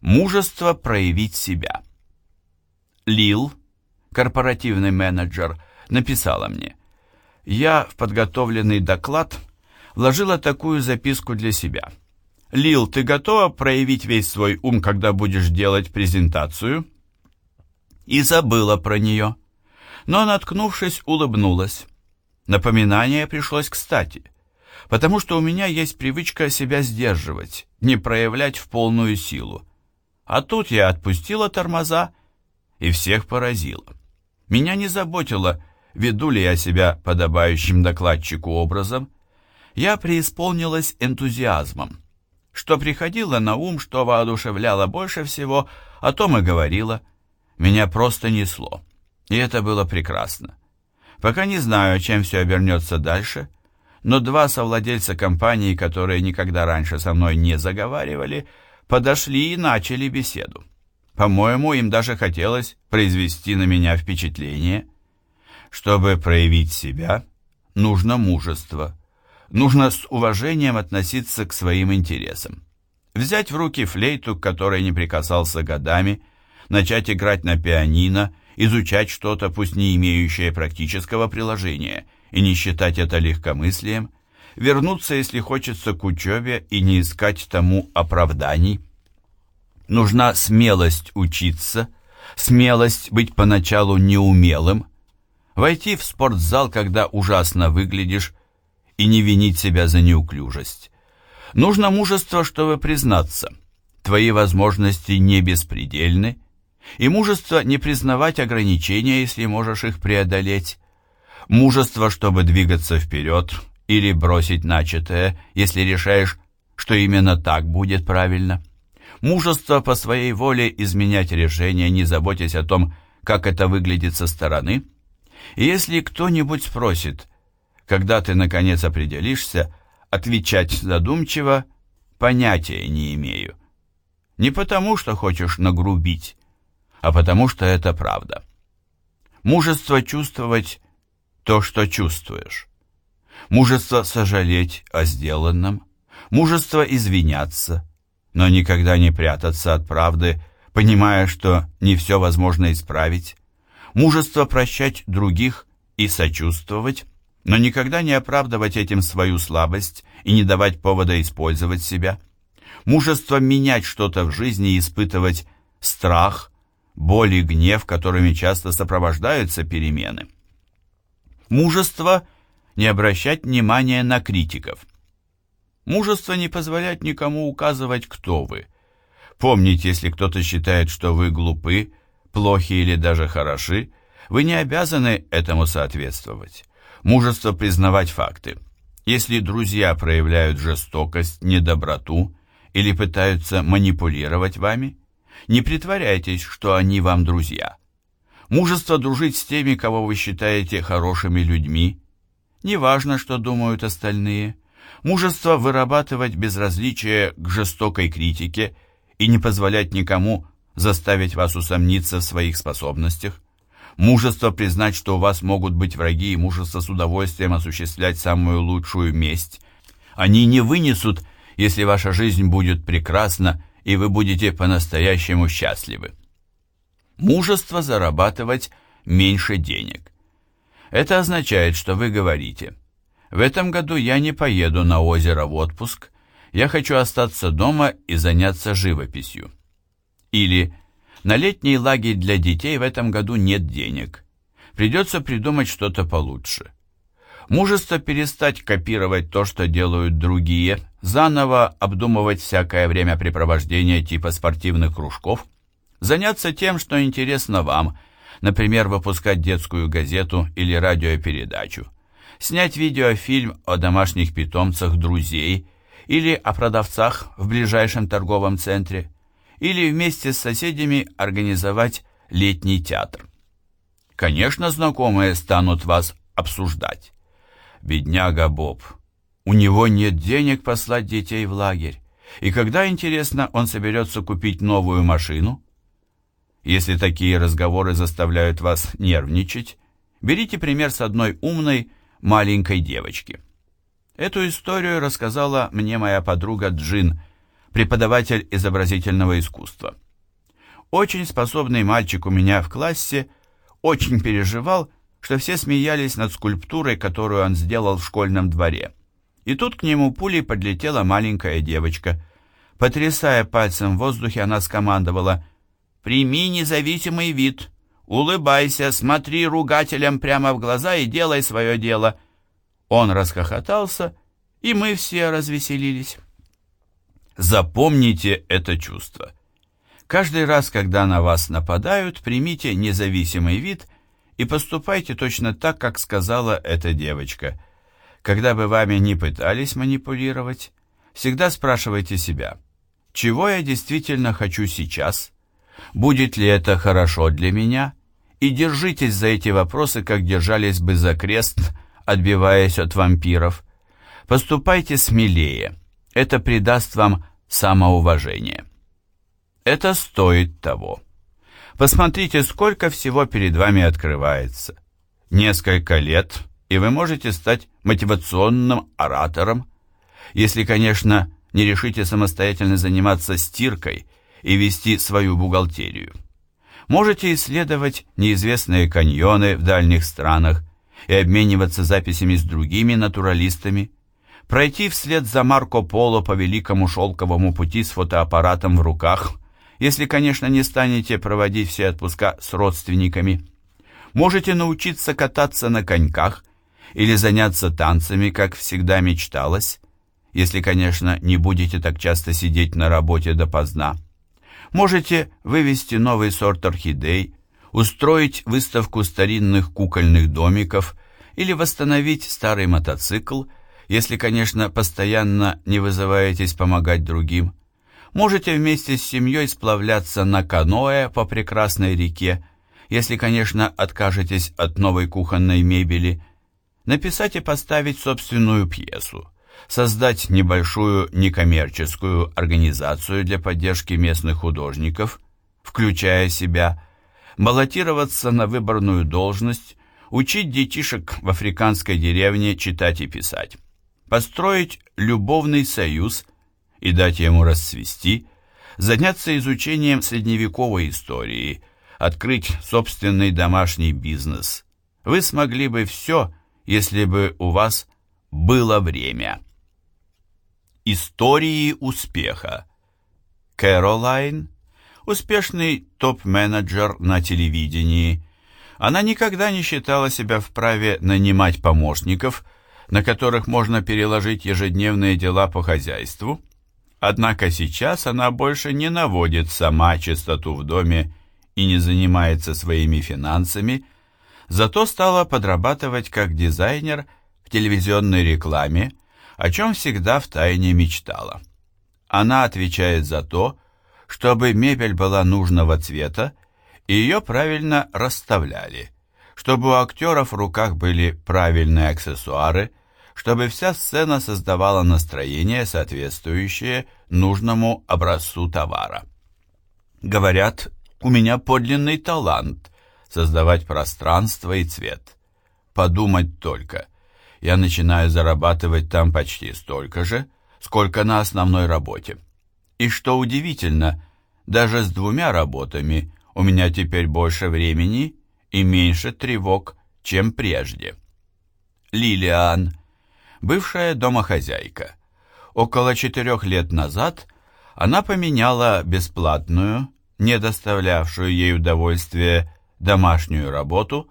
Мужество проявить себя. Лил, корпоративный менеджер, написала мне. Я в подготовленный доклад вложила такую записку для себя. «Лил, ты готова проявить весь свой ум, когда будешь делать презентацию?» И забыла про нее. Но, наткнувшись, улыбнулась. Напоминание пришлось кстати, потому что у меня есть привычка себя сдерживать, не проявлять в полную силу. А тут я отпустила тормоза и всех поразила. Меня не заботило, веду ли я себя подобающим докладчику образом. Я преисполнилась энтузиазмом. Что приходило на ум, что воодушевляло больше всего, о том и говорила. Меня просто несло. И это было прекрасно. Пока не знаю, чем все обернется дальше, но два совладельца компании, которые никогда раньше со мной не заговаривали, подошли и начали беседу. По-моему, им даже хотелось произвести на меня впечатление. Чтобы проявить себя, нужно мужество. Нужно с уважением относиться к своим интересам. Взять в руки флейту, к которой не прикасался годами, начать играть на пианино, изучать что-то, пусть не имеющее практического приложения, и не считать это легкомыслием, вернуться, если хочется, к учебе и не искать тому оправданий. Нужна смелость учиться, смелость быть поначалу неумелым, войти в спортзал, когда ужасно выглядишь, и не винить себя за неуклюжесть. Нужно мужество, чтобы признаться, твои возможности не беспредельны, и мужество не признавать ограничения, если можешь их преодолеть, мужество, чтобы двигаться вперед или бросить начатое, если решаешь, что именно так будет правильно. Мужество по своей воле изменять решение, не заботясь о том, как это выглядит со стороны. И если кто-нибудь спросит, когда ты наконец определишься, отвечать задумчиво «понятия не имею». Не потому, что хочешь нагрубить, а потому, что это правда. Мужество чувствовать то, что чувствуешь. Мужество сожалеть о сделанном, мужество извиняться, но никогда не прятаться от правды, понимая, что не все возможно исправить, мужество прощать других и сочувствовать, но никогда не оправдывать этим свою слабость и не давать повода использовать себя, мужество менять что-то в жизни и испытывать страх, боль и гнев, которыми часто сопровождаются перемены. Мужество – не обращать внимания на критиков. Мужество не позволять никому указывать, кто вы. Помните, если кто-то считает, что вы глупы, плохи или даже хороши, вы не обязаны этому соответствовать. Мужество признавать факты. Если друзья проявляют жестокость, недоброту или пытаются манипулировать вами, не притворяйтесь, что они вам друзья. Мужество дружить с теми, кого вы считаете хорошими людьми. Неважно, что думают остальные. Мужество вырабатывать безразличие к жестокой критике и не позволять никому заставить вас усомниться в своих способностях. Мужество признать, что у вас могут быть враги, и мужество с удовольствием осуществлять самую лучшую месть. Они не вынесут, если ваша жизнь будет прекрасна и вы будете по-настоящему счастливы. Мужество зарабатывать меньше денег. Это означает, что вы говорите, в этом году я не поеду на озеро в отпуск, я хочу остаться дома и заняться живописью. Или на летний лагерь для детей в этом году нет денег. Придется придумать что-то получше. Мужество перестать копировать то, что делают другие, заново обдумывать всякое времяпрепровождение типа спортивных кружков, заняться тем, что интересно вам, например, выпускать детскую газету или радиопередачу, снять видеофильм о домашних питомцах друзей или о продавцах в ближайшем торговом центре, или вместе с соседями организовать летний театр. Конечно, знакомые станут вас обсуждать. Бедняга Боб. У него нет денег послать детей в лагерь. И когда, интересно, он соберется купить новую машину? Если такие разговоры заставляют вас нервничать, берите пример с одной умной маленькой девочки. Эту историю рассказала мне моя подруга Джин. преподаватель изобразительного искусства. Очень способный мальчик у меня в классе очень переживал, что все смеялись над скульптурой, которую он сделал в школьном дворе. И тут к нему пулей подлетела маленькая девочка. Потрясая пальцем в воздухе, она скомандовала «Прими независимый вид, улыбайся, смотри ругателям прямо в глаза и делай свое дело». Он расхохотался, и мы все развеселились. Запомните это чувство. Каждый раз, когда на вас нападают, примите независимый вид и поступайте точно так, как сказала эта девочка – когда бы вами не пытались манипулировать, всегда спрашивайте себя, чего я действительно хочу сейчас, будет ли это хорошо для меня, и держитесь за эти вопросы, как держались бы за крест, отбиваясь от вампиров. Поступайте смелее, это придаст вам самоуважение. Это стоит того. Посмотрите, сколько всего перед вами открывается. Несколько лет и вы можете стать мотивационным оратором, если, конечно, не решите самостоятельно заниматься стиркой и вести свою бухгалтерию. Можете исследовать неизвестные каньоны в дальних странах и обмениваться записями с другими натуралистами, пройти вслед за Марко Поло по великому шелковому пути с фотоаппаратом в руках, если, конечно, не станете проводить все отпуска с родственниками. Можете научиться кататься на коньках или заняться танцами, как всегда мечталось, если, конечно, не будете так часто сидеть на работе допоздна. Можете вывести новый сорт орхидей, устроить выставку старинных кукольных домиков или восстановить старый мотоцикл, если, конечно, постоянно не вызываетесь помогать другим. Можете вместе с семьей сплавляться на каноэ по прекрасной реке, если, конечно, откажетесь от новой кухонной мебели – написать и поставить собственную пьесу, создать небольшую некоммерческую организацию для поддержки местных художников, включая себя, баллотироваться на выборную должность, учить детишек в африканской деревне читать и писать, построить любовный союз и дать ему расцвести, заняться изучением средневековой истории, открыть собственный домашний бизнес. Вы смогли бы все, если бы у вас было время. Истории успеха. Кэролайн, успешный топ-менеджер на телевидении, она никогда не считала себя вправе нанимать помощников, на которых можно переложить ежедневные дела по хозяйству, однако сейчас она больше не наводит сама чистоту в доме и не занимается своими финансами, зато стала подрабатывать как дизайнер в телевизионной рекламе, о чем всегда втайне мечтала. Она отвечает за то, чтобы мебель была нужного цвета и ее правильно расставляли, чтобы у актеров в руках были правильные аксессуары, чтобы вся сцена создавала настроение, соответствующее нужному образцу товара. Говорят, у меня подлинный талант – создавать пространство и цвет. Подумать только, я начинаю зарабатывать там почти столько же, сколько на основной работе. И что удивительно, даже с двумя работами у меня теперь больше времени и меньше тревог, чем прежде. Лилиан, бывшая домохозяйка. Около четырех лет назад она поменяла бесплатную, не доставлявшую ей удовольствия, домашнюю работу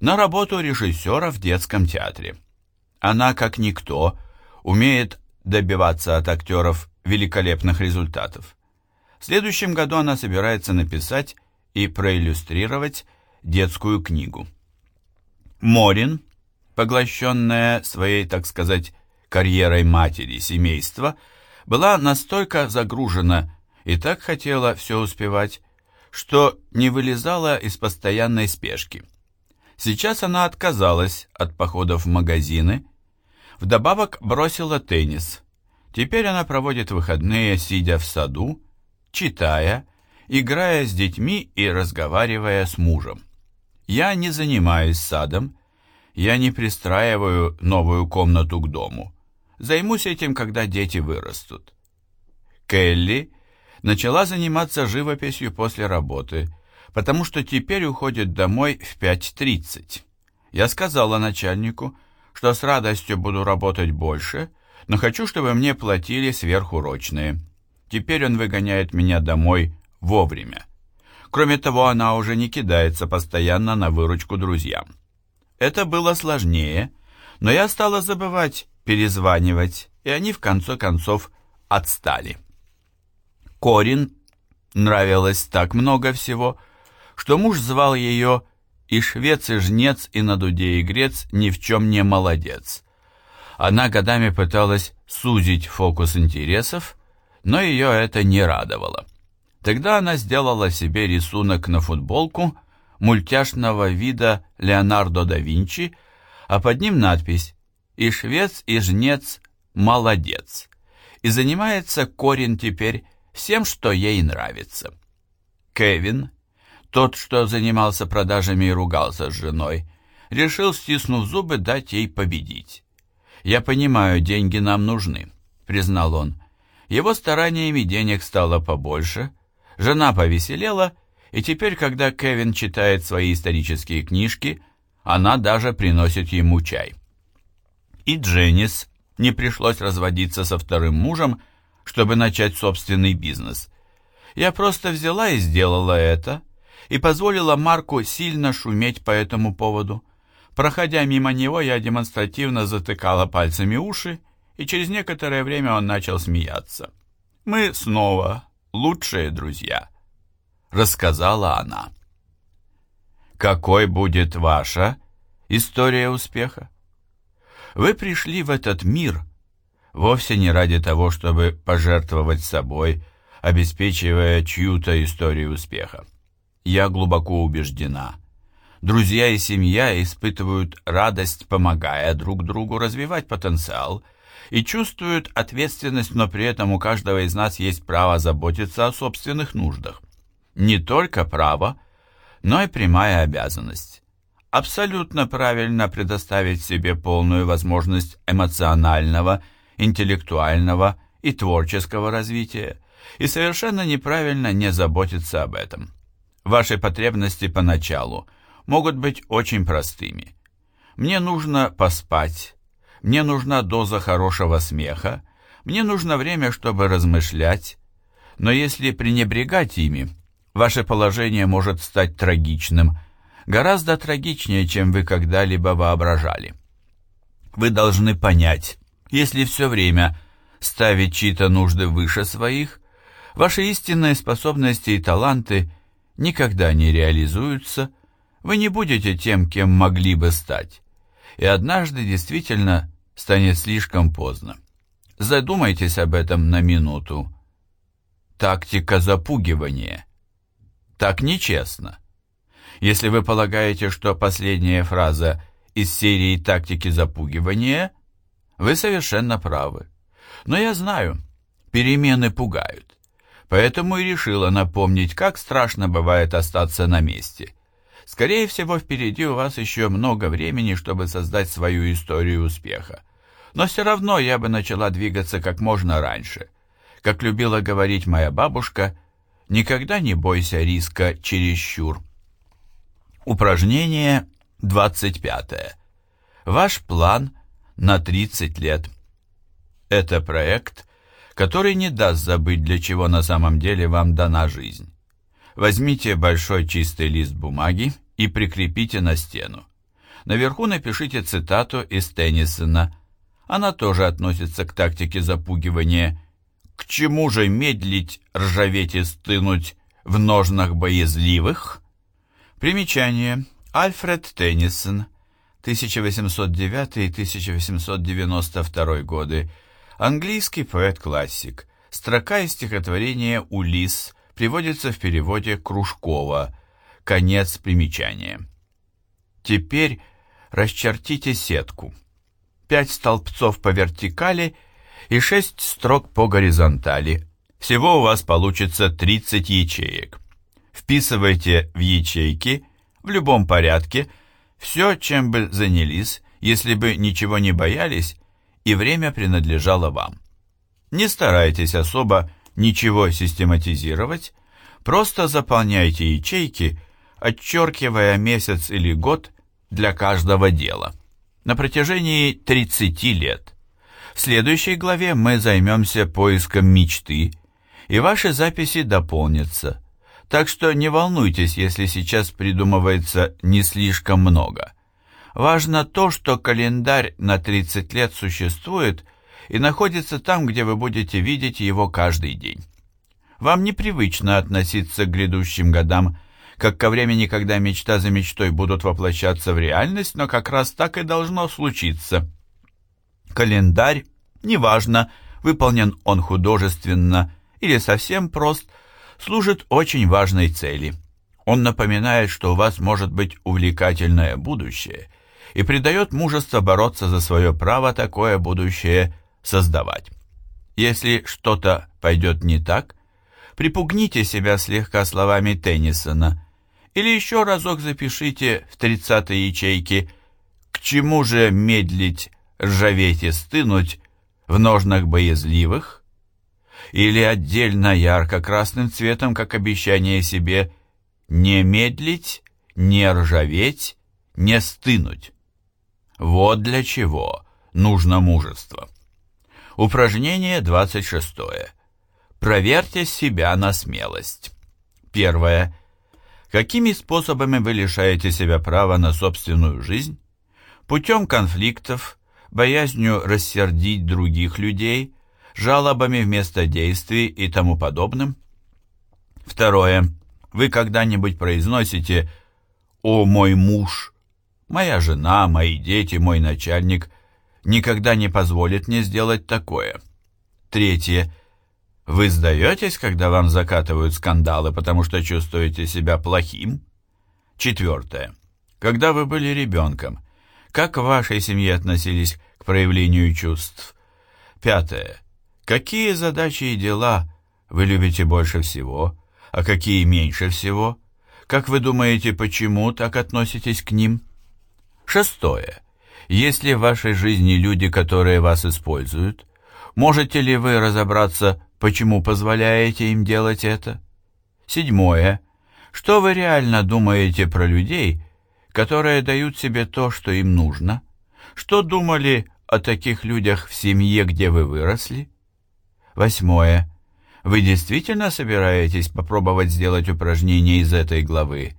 на работу режиссера в детском театре. Она, как никто, умеет добиваться от актеров великолепных результатов. В следующем году она собирается написать и проиллюстрировать детскую книгу. Морин, поглощенная своей, так сказать, карьерой матери семейства, была настолько загружена и так хотела все успевать, что не вылезала из постоянной спешки. Сейчас она отказалась от походов в магазины, вдобавок бросила теннис. Теперь она проводит выходные, сидя в саду, читая, играя с детьми и разговаривая с мужем. Я не занимаюсь садом, я не пристраиваю новую комнату к дому. Займусь этим, когда дети вырастут. Келли начала заниматься живописью после работы, потому что теперь уходит домой в 5.30. Я сказала начальнику, что с радостью буду работать больше, но хочу, чтобы мне платили сверхурочные. Теперь он выгоняет меня домой вовремя. Кроме того, она уже не кидается постоянно на выручку друзьям. Это было сложнее, но я стала забывать перезванивать, и они в конце концов отстали. Корин нравилось так много всего, что муж звал ее и швец, и жнец, и на дуде и грец ни в чем не молодец. Она годами пыталась сузить фокус интересов, но ее это не радовало. Тогда она сделала себе рисунок на футболку мультяшного вида Леонардо да Винчи, а под ним надпись «И швец, и жнец, молодец». И занимается Корин теперь всем, что ей нравится. Кевин, тот, что занимался продажами и ругался с женой, решил, стиснув зубы, дать ей победить. «Я понимаю, деньги нам нужны», — признал он. Его стараниями денег стало побольше, жена повеселела, и теперь, когда Кевин читает свои исторические книжки, она даже приносит ему чай. И Дженнис не пришлось разводиться со вторым мужем, чтобы начать собственный бизнес. Я просто взяла и сделала это, и позволила Марку сильно шуметь по этому поводу. Проходя мимо него, я демонстративно затыкала пальцами уши, и через некоторое время он начал смеяться. «Мы снова лучшие друзья», — рассказала она. «Какой будет ваша история успеха? Вы пришли в этот мир — вовсе не ради того, чтобы пожертвовать собой, обеспечивая чью-то историю успеха. Я глубоко убеждена. Друзья и семья испытывают радость, помогая друг другу развивать потенциал, и чувствуют ответственность, но при этом у каждого из нас есть право заботиться о собственных нуждах. Не только право, но и прямая обязанность. Абсолютно правильно предоставить себе полную возможность эмоционального интеллектуального и творческого развития, и совершенно неправильно не заботиться об этом. Ваши потребности поначалу могут быть очень простыми. Мне нужно поспать, мне нужна доза хорошего смеха, мне нужно время, чтобы размышлять, но если пренебрегать ими, ваше положение может стать трагичным, гораздо трагичнее, чем вы когда-либо воображали. Вы должны понять, если все время ставить чьи-то нужды выше своих, ваши истинные способности и таланты никогда не реализуются, вы не будете тем, кем могли бы стать, и однажды действительно станет слишком поздно. Задумайтесь об этом на минуту. Тактика запугивания. Так нечестно. Если вы полагаете, что последняя фраза из серии «Тактики запугивания» – вы совершенно правы. Но я знаю, перемены пугают. Поэтому и решила напомнить, как страшно бывает остаться на месте. Скорее всего, впереди у вас еще много времени, чтобы создать свою историю успеха. Но все равно я бы начала двигаться как можно раньше. Как любила говорить моя бабушка, никогда не бойся риска чересчур. Упражнение 25. Ваш план – на 30 лет. Это проект, который не даст забыть, для чего на самом деле вам дана жизнь. Возьмите большой чистый лист бумаги и прикрепите на стену. Наверху напишите цитату из Теннисона. Она тоже относится к тактике запугивания. «К чему же медлить, ржаветь и стынуть в ножнах боязливых?» Примечание. Альфред Теннисон. 1809-1892 годы, английский поэт-классик. Строка из стихотворения «Улисс» приводится в переводе Кружкова. Конец примечания. Теперь расчертите сетку. Пять столбцов по вертикали и шесть строк по горизонтали. Всего у вас получится 30 ячеек. Вписывайте в ячейки в любом порядке – все, чем бы занялись, если бы ничего не боялись, и время принадлежало вам. Не старайтесь особо ничего систематизировать, просто заполняйте ячейки, отчеркивая месяц или год для каждого дела. На протяжении 30 лет. В следующей главе мы займемся поиском мечты, и ваши записи дополнятся. Так что не волнуйтесь, если сейчас придумывается не слишком много. Важно то, что календарь на 30 лет существует и находится там, где вы будете видеть его каждый день. Вам непривычно относиться к грядущим годам, как ко времени, когда мечта за мечтой будут воплощаться в реальность, но как раз так и должно случиться. Календарь, неважно, выполнен он художественно или совсем прост, служит очень важной цели. Он напоминает, что у вас может быть увлекательное будущее и придает мужество бороться за свое право такое будущее создавать. Если что-то пойдет не так, припугните себя слегка словами Теннисона или еще разок запишите в тридцатой ячейке «К чему же медлить, ржаветь и стынуть в ножнах боязливых?» или отдельно ярко-красным цветом, как обещание себе «не медлить, не ржаветь, не стынуть». Вот для чего нужно мужество. Упражнение 26. Проверьте себя на смелость. Первое. Какими способами вы лишаете себя права на собственную жизнь? Путем конфликтов, боязнью рассердить других людей, жалобами вместо действий и тому подобным? Второе. Вы когда-нибудь произносите «О, мой муж», «Моя жена», «Мои дети», «Мой начальник» никогда не позволит мне сделать такое. Третье. Вы сдаетесь, когда вам закатывают скандалы, потому что чувствуете себя плохим? Четвертое. Когда вы были ребенком, как в вашей семье относились к проявлению чувств? Пятое. Какие задачи и дела вы любите больше всего, а какие меньше всего? Как вы думаете, почему так относитесь к ним? Шестое. Есть ли в вашей жизни люди, которые вас используют? Можете ли вы разобраться, почему позволяете им делать это? Седьмое. Что вы реально думаете про людей, которые дают себе то, что им нужно? Что думали о таких людях в семье, где вы выросли? Восьмое. Вы действительно собираетесь попробовать сделать упражнение из этой главы?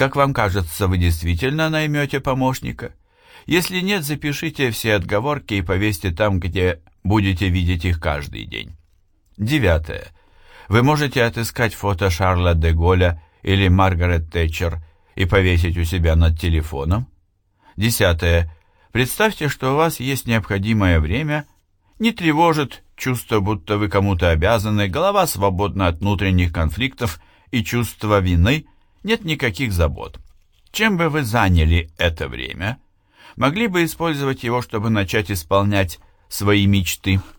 Как вам кажется, вы действительно наймете помощника? Если нет, запишите все отговорки и повесьте там, где будете видеть их каждый день. Девятое. Вы можете отыскать фото Шарла де Голля или Маргарет Тэтчер и повесить у себя над телефоном. Десятое. Представьте, что у вас есть необходимое время, не тревожит чувство, будто вы кому-то обязаны, голова свободна от внутренних конфликтов и чувства вины, нет никаких забот. Чем бы вы заняли это время? Могли бы использовать его, чтобы начать исполнять свои мечты –